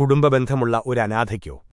കുടുംബബന്ധമുള്ള ഒരു അനാഥയ്ക്കോ